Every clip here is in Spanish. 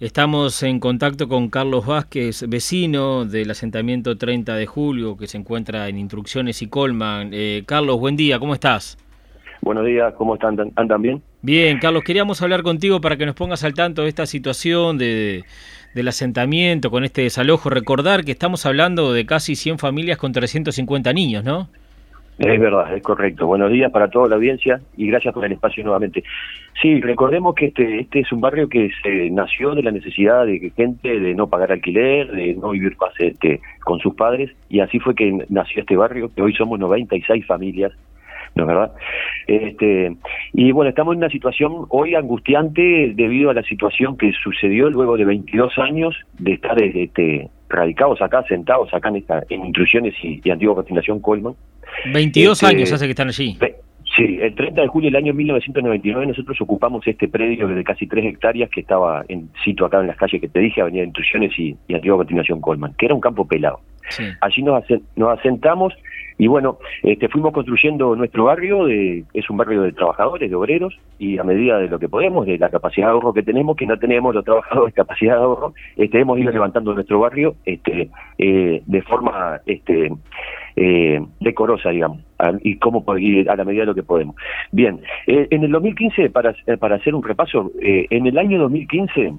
Estamos en contacto con Carlos Vázquez, vecino del asentamiento 30 de julio, que se encuentra en Instrucciones y Colman. Eh, Carlos, buen día, ¿cómo estás? Buenos días, ¿cómo están? ¿Andan bien? Bien, Carlos, queríamos hablar contigo para que nos pongas al tanto de esta situación de, del asentamiento con este desalojo. Recordar que estamos hablando de casi 100 familias con 350 niños, ¿no? Es verdad, es correcto. Buenos días para toda la audiencia y gracias por el espacio nuevamente. Sí, recordemos que este, este es un barrio que se nació de la necesidad de gente de no pagar alquiler, de no vivir este, con sus padres y así fue que nació este barrio, que hoy somos 96 familias ¿no es verdad? Este, y bueno, estamos en una situación hoy angustiante debido a la situación que sucedió luego de 22 años de estar este, radicados acá, sentados acá en, esta, en Intrusiones y, y Antigua Continuación Colman. 22 este, años hace que están allí. Sí, el 30 de julio del año 1999 nosotros ocupamos este predio de casi 3 hectáreas que estaba en sitio acá en las calles que te dije, Avenida Intrusiones y, y Antigua Continuación Colman, que era un campo pelado. Allí nos, nos asentamos y bueno, este, fuimos construyendo nuestro barrio, de, es un barrio de trabajadores, de obreros, y a medida de lo que podemos, de la capacidad de ahorro que tenemos, que no tenemos los trabajadores capacidad de ahorro, este, hemos ido levantando nuestro barrio este, eh, de forma este, eh, decorosa, digamos, y cómo a la medida de lo que podemos. Bien, eh, en el 2015, para, para hacer un repaso, en el año 2015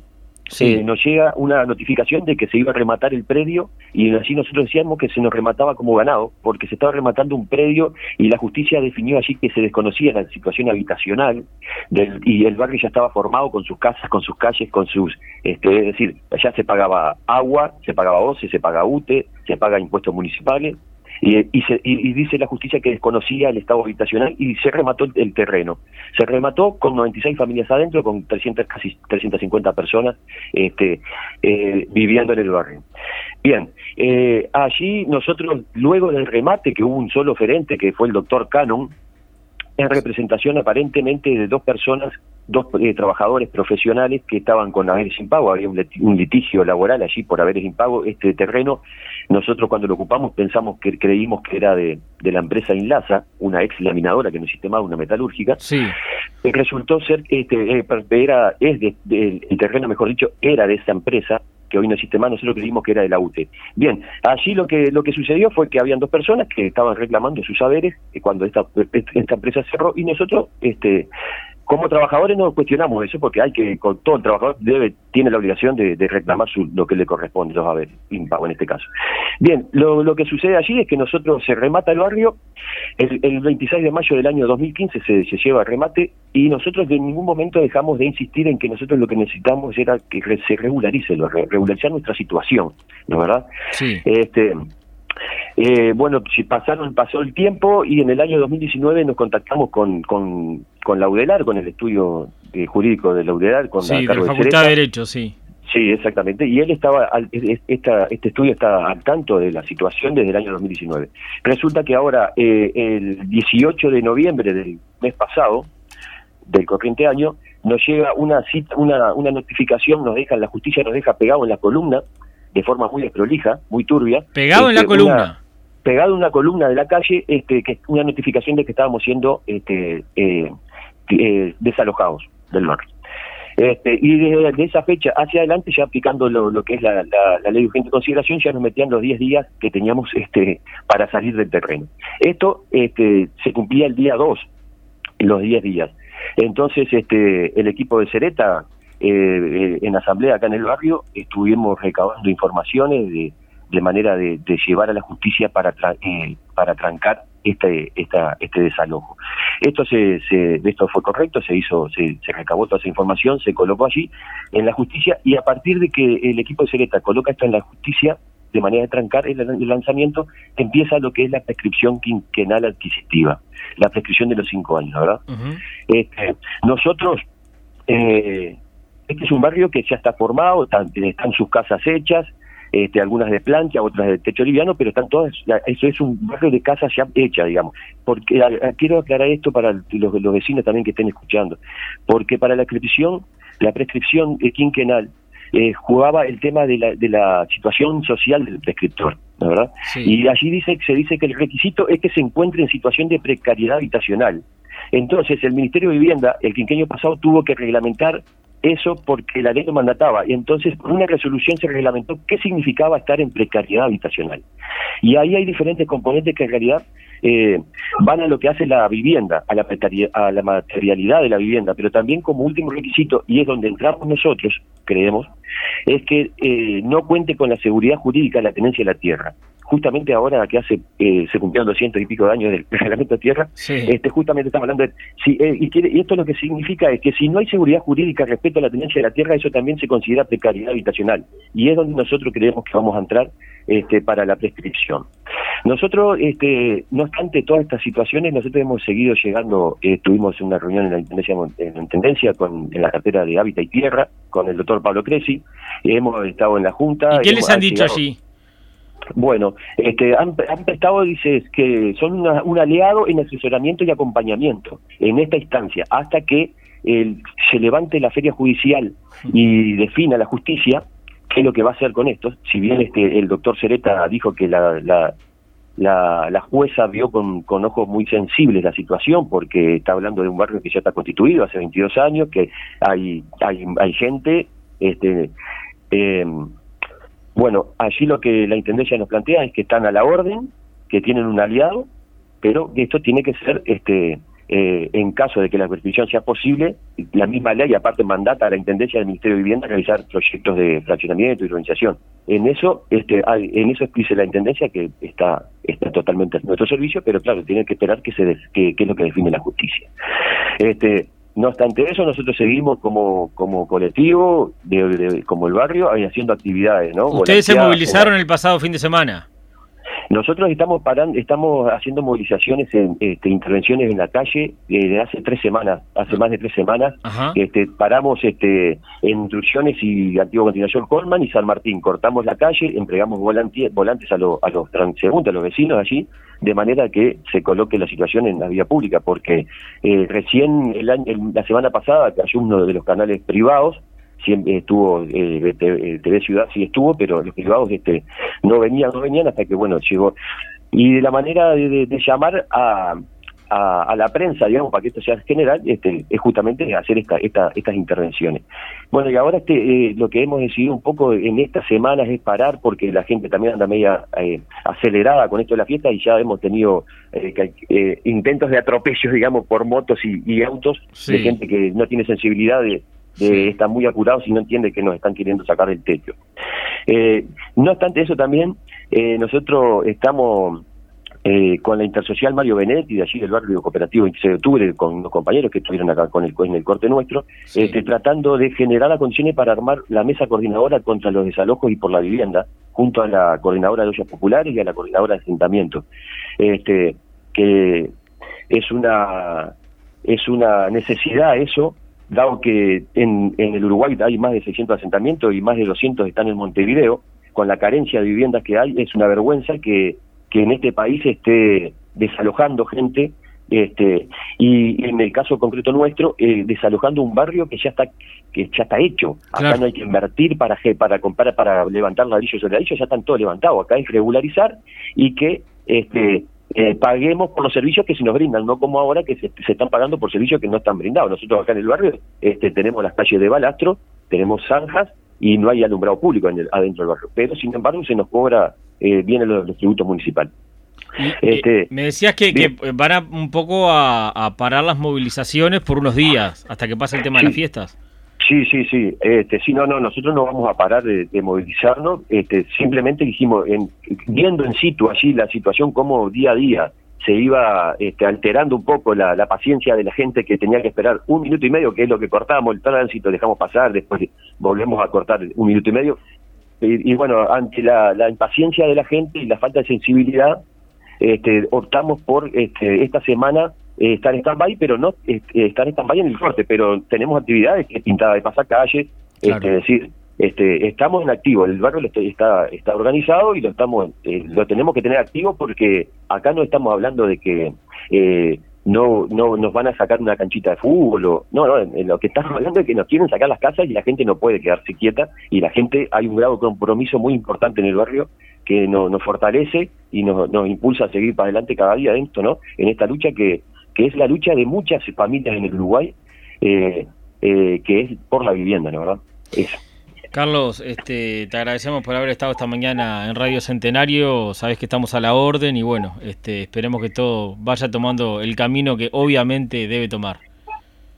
eh, nos llega una notificación de que se iba a rematar el predio y así nosotros decíamos que se nos remataba como ganado porque se estaba rematando un predio y la justicia definió allí que se desconocía la situación habitacional del, y el barrio ya estaba formado con sus casas, con sus calles, con sus, este, es decir, ya se pagaba agua, se pagaba OCE, se paga UTE, se paga impuestos municipales y, y, dice la justicia que desconocía el estado habitacional y se remató el, terreno. Se remató con 96 familias adentro, con 300, casi 350 personas este, eh, viviendo en el barrio. Bien, eh, allí nosotros, luego del remate, que hubo un solo oferente, que fue el doctor Cannon, en representación aparentemente de dos personas, dos eh, trabajadores profesionales que estaban con haberes sin pago, había un, litigio laboral allí por haberes sin pago, este terreno, nosotros cuando lo ocupamos pensamos que creímos que era de, de la empresa Inlasa, una ex laminadora que no existe más, una metalúrgica, sí. resultó ser, este, eh, era, es de, el terreno mejor dicho, era de esa empresa, que hoy no existe más, nosotros creímos que era de la UTE. Bien, allí lo que lo que sucedió fue que habían dos personas que estaban reclamando sus saberes eh, cuando esta, esta empresa cerró y nosotros este como trabajadores no cuestionamos eso porque hay que, con todo el trabajador debe, tiene la obligación de, reclamar su, lo que le corresponde, los haberes, impago en este caso. Bien, lo, lo, que sucede allí es que nosotros se remata el barrio, el, el 26 de mayo del año 2015 se, se lleva el remate y nosotros de ningún momento dejamos de insistir en que nosotros lo que necesitamos era que se regularice, regularizar nuestra situación, ¿no verdad? Sí. Este, eh, bueno, si pasaron, pasó el tiempo y en el año 2019 nos contactamos con, con, con Laudelar, con el estudio eh, jurídico de Laudelar, con la, Facultad de, Derecho, sí. Sí, exactamente. Y él estaba, esta, este estudio está al tanto de la situación desde el año 2019. Resulta que ahora, eh, el 18 de noviembre del mes pasado, del corriente año, nos llega una cita, una, una notificación, nos deja, la justicia nos deja pegado en la columna, de forma muy desprolija, muy turbia. Pegado en la este, columna. pegado en una columna de la calle, este, que una notificación de que estábamos siendo este, eh, eh, desalojados del norte. Este, y desde esa fecha hacia adelante, ya aplicando lo, que es la, ley de urgente consideración, ya nos metían los 10 días que teníamos este, para salir del terreno. Esto este, se cumplía el día 2, los 10 días. Entonces, este, el equipo de Cereta eh, en asamblea acá en el barrio estuvimos recabando informaciones de, de manera de, llevar a la justicia para eh, para trancar este esta, este desalojo. Esto se, se esto fue correcto, se hizo se, se, recabó toda esa información, se colocó allí en la justicia y a partir de que el equipo de Sereta coloca esto en la justicia de manera de trancar el, lanzamiento empieza lo que es la prescripción quinquenal adquisitiva, la prescripción de los cinco años, ¿verdad? este, nosotros eh, este es un barrio que ya está formado, están, sus casas hechas, este, algunas de plancha, otras de techo liviano, pero están todas, eso es un barrio de casas ya hechas, digamos. Porque quiero aclarar esto para los, los vecinos también que estén escuchando, porque para la prescripción, la prescripción quinquenal eh, jugaba el tema de la, de la situación social del prescriptor, ¿verdad? Y allí dice, se dice que el requisito es que se encuentre en situación de precariedad habitacional. Entonces, el Ministerio de Vivienda, el quinquenio pasado, tuvo que reglamentar eso porque la ley lo mandataba. Y entonces, una resolución se reglamentó qué significaba estar en precariedad habitacional. Y ahí hay diferentes componentes que en realidad eh, van a lo que hace la vivienda, a la, a la materialidad de la vivienda, pero también como último requisito, y es donde entramos nosotros, creemos, es que eh, no cuente con la seguridad jurídica de la tenencia de la tierra justamente ahora que hace eh, se cumplieron doscientos y pico de años del reglamento de tierra, este, justamente estamos hablando de... Si, eh, y, quiere, y, esto lo que significa es que si no hay seguridad jurídica respecto a la tenencia de la tierra, eso también se considera precariedad habitacional. Y es donde nosotros creemos que vamos a entrar este, para la prescripción. Nosotros, este, no obstante todas estas situaciones, nosotros hemos seguido llegando, eh, tuvimos una reunión en la Intendencia, en la Intendencia con, en la cartera de Hábitat y Tierra con el doctor Pablo Cresi, hemos estado en la Junta. ¿Y qué les han dicho allí? Bueno, este, han, prestado, dices, que son un aliado en asesoramiento y acompañamiento en esta instancia, hasta que se levante la feria judicial y defina la justicia qué es lo que va a hacer con esto. Si bien este, el doctor Cereta dijo que la, la, la, jueza vio con, con, ojos muy sensibles la situación, porque está hablando de un barrio que ya está constituido hace 22 años, que hay, hay, hay gente... Este, eh, bueno, allí lo que la Intendencia nos plantea es que están a la orden, que tienen un aliado, pero que esto tiene que ser, este, eh, en caso de que la prescripción sea posible, la misma ley aparte mandata a la Intendencia del Ministerio de Vivienda a realizar proyectos de fraccionamiento y urbanización. En eso, este, en eso dice la Intendencia que está, está totalmente a nuestro servicio, pero claro, tiene que esperar que se que, que es lo que define la justicia. Este, no obstante eso, nosotros seguimos como, como colectivo, de, como el barrio, haciendo actividades. ¿no? Ustedes se movilizaron el pasado fin de semana. Nosotros estamos parando, estamos haciendo movilizaciones, en, este, intervenciones en la calle desde hace tres semanas, hace más de tres semanas. Este, paramos este, en Instrucciones y Antigua Continuación Colman y San Martín. Cortamos la calle, entregamos volantes, volantes a, a los transeúntes, a los vecinos allí, de manera que se coloque la situación en la vía pública, porque eh, recién el año, la semana pasada cayó uno de los canales privados siempre estuvo eh, TV, Ciudad sí estuvo pero los privados este no venían no venían hasta que bueno llegó. Y de la manera de, llamar a, a, la prensa, digamos, para que esto sea general, este, es justamente hacer esta, esta, estas intervenciones. Bueno, y ahora este, eh, lo que hemos decidido un poco en estas semanas es parar, porque la gente también anda media eh, acelerada con esto de la fiesta y ya hemos tenido eh, intentos de atropellos, digamos, por motos y, autos de gente que no tiene sensibilidad de, de está muy apurados y no entiende que nos están queriendo sacar el techo. Eh, no obstante eso también, eh, nosotros estamos eh, con la Intersocial Mario Benetti de allí del barrio cooperativo 26 de octubre, con los compañeros que estuvieron acá con el, en el corte nuestro, este, tratando de generar las condiciones para armar la mesa coordinadora contra los desalojos y por la vivienda, junto a la coordinadora de ollas populares y a la coordinadora de asentamiento. Este, que es una es una necesidad eso dado que en, en el Uruguay hay más de 600 asentamientos y más de 200 están en Montevideo, con la carencia de viviendas que hay, es una vergüenza que, que en este país esté desalojando gente este y en el caso concreto nuestro eh, desalojando un barrio que ya está que ya está hecho. Acá no hay que invertir para para comprar para levantar ladrillos sobre ladrillos ya están todos levantados. Acá es regularizar y que este eh, paguemos por los servicios que se nos brindan, no como ahora que se, están pagando por servicios que no están brindados. Nosotros acá en el barrio este, tenemos las calles de balastro, tenemos zanjas y no hay alumbrado público en adentro del barrio, pero sin embargo se nos cobra eh, bien los, los tributos municipales. Este, me decías que, van a, un poco a, parar las movilizaciones por unos días hasta que pase el tema de las fiestas. Sí, sí, sí. Este, sí, no, no, nosotros no vamos a parar de, movilizarnos. Este, simplemente dijimos, en, viendo en situ allí la situación como día a día se iba este, alterando un poco la, paciencia de la gente que tenía que esperar un minuto y medio, que es lo que cortábamos el tránsito, dejamos pasar, después volvemos a cortar un minuto y medio. Y, bueno, ante la, impaciencia de la gente y la falta de sensibilidad, este, optamos por este, esta semana eh, estar en stand-by, pero no eh, estar en stand-by en el corte, pero tenemos actividades que es pintada de pasacalle, este, es decir, este, estamos en activo, el barrio está, está organizado y lo estamos eh, lo tenemos que tener activo porque acá no estamos hablando de que no no nos van a sacar una canchita de fútbol o no no lo que estamos hablando es que nos quieren sacar las casas y la gente no puede quedarse quieta y la gente hay un grado de compromiso muy importante en el barrio que nos fortalece y nos, nos impulsa a seguir para adelante cada día dentro no en esta lucha que que es la lucha de muchas familias en el Uruguay, eh, eh, que es por la vivienda, ¿no verdad? Eso. Carlos, este, te agradecemos por haber estado esta mañana en Radio Centenario. Sabes que estamos a la orden y bueno, este, esperemos que todo vaya tomando el camino que obviamente debe tomar.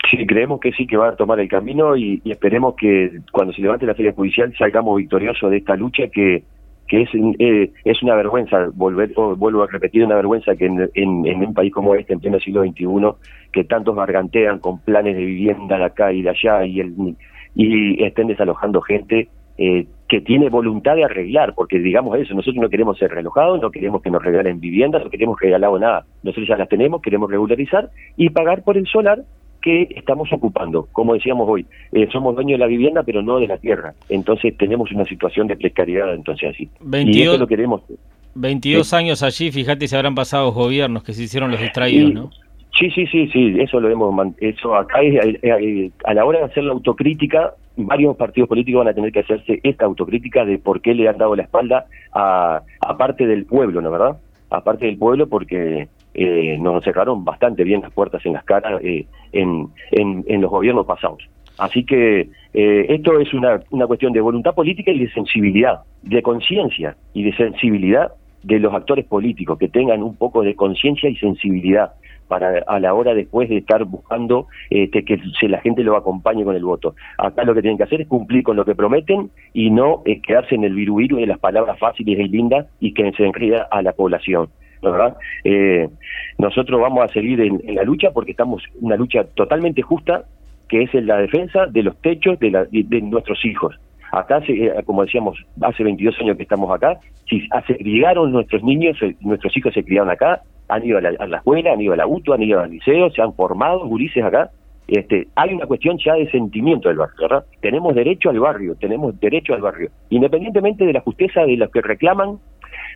Sí, creemos que sí que va a tomar el camino y, esperemos que cuando se levante la feria judicial salgamos victoriosos de esta lucha que, que es, eh, es una vergüenza, volver, vuelvo a repetir, una vergüenza que en, en, un país como este, en pleno siglo XXI, que tantos gargantean con planes de vivienda de acá y de allá y el y estén desalojando gente eh, que tiene voluntad de arreglar, porque digamos eso, nosotros no queremos ser relojados, no queremos que nos regalen viviendas, no queremos regalado nada, nosotros ya las tenemos, queremos regularizar y pagar por el solar que estamos ocupando. Como decíamos hoy, eh, somos dueños de la vivienda, pero no de la tierra. Entonces tenemos una situación de precariedad, entonces así. 22, y eso lo queremos. 22 años allí, fíjate si habrán pasado gobiernos que se hicieron los distraídos, ¿no? Sí, sí, sí, sí, eso lo hemos eso acá es, a la hora de hacer la autocrítica, varios partidos políticos van a tener que hacerse esta autocrítica de por qué le han dado la espalda a, parte del pueblo, ¿no verdad? Aparte del pueblo porque eh, nos cerraron bastante bien las puertas en las caras eh, en, en, los gobiernos pasados. Así que eh, esto es una, una cuestión de voluntad política y de sensibilidad, de conciencia y de sensibilidad de los actores políticos, que tengan un poco de conciencia y sensibilidad para a la hora después de estar buscando este, que se, la gente lo acompañe con el voto. Acá lo que tienen que hacer es cumplir con lo que prometen y no eh, quedarse en el viruiru de las palabras fáciles y lindas y que se enreda a la población. ¿verdad? Eh, nosotros vamos a seguir en, la lucha porque estamos en una lucha totalmente justa que es en la defensa de los techos de, la, de, nuestros hijos. Acá, eh, como decíamos, hace 22 años que estamos acá, si se criaron nuestros niños, nuestros hijos se criaron acá, han ido a la, escuela, han ido a la UTU, han ido al liceo, se han formado gurises acá. Este, hay una cuestión ya de sentimiento del barrio, ¿verdad? Tenemos derecho al barrio, tenemos derecho al barrio. Independientemente de la justeza de los que reclaman,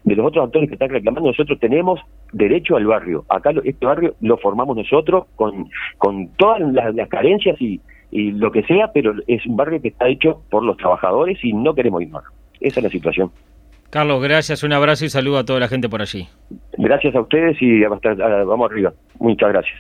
de los otros actores que están reclamando, nosotros tenemos derecho al barrio. Acá este barrio lo formamos nosotros con, con todas las, carencias y, y lo que sea, pero es un barrio que está hecho por los trabajadores y no queremos ir más. Esa es la situación. Carlos, gracias, un abrazo y saludo a toda la gente por allí. Gracias a ustedes y vamos arriba. Muchas gracias.